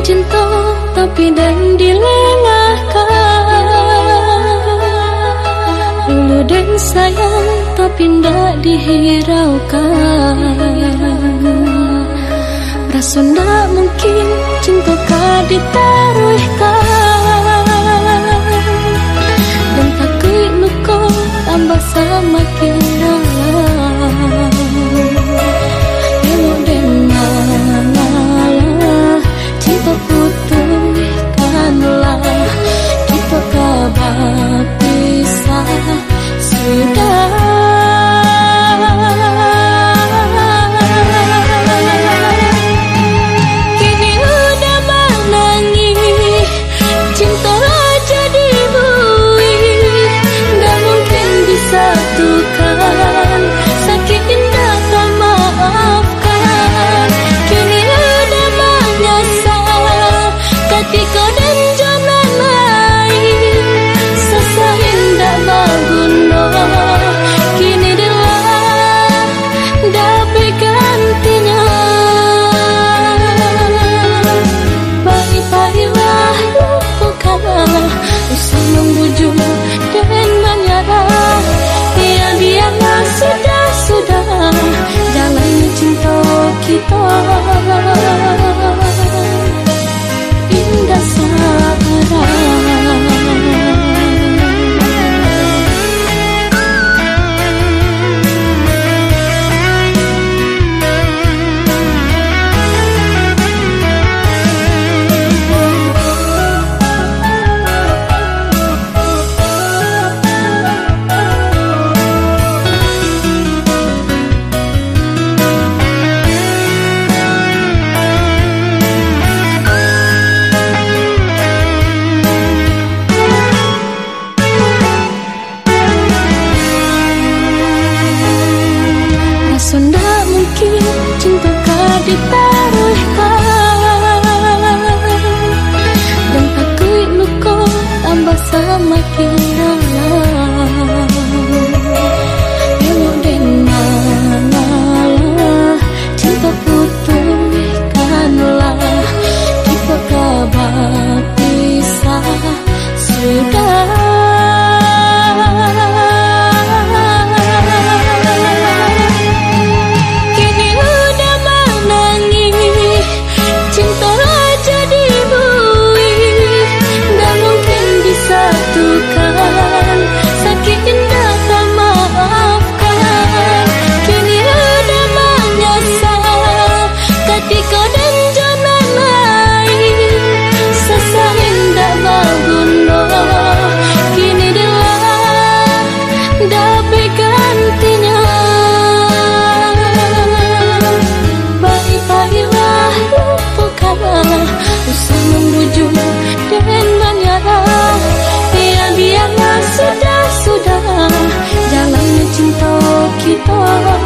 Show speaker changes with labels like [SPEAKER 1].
[SPEAKER 1] cinta tapi dan dilelahkan. Dulu dan sayang tapi ndak dihiraukan. Rasa ndak mungkin cinta kau ditaruhkan. Dan takut luka tambah semakin Dan tambah dalam 多。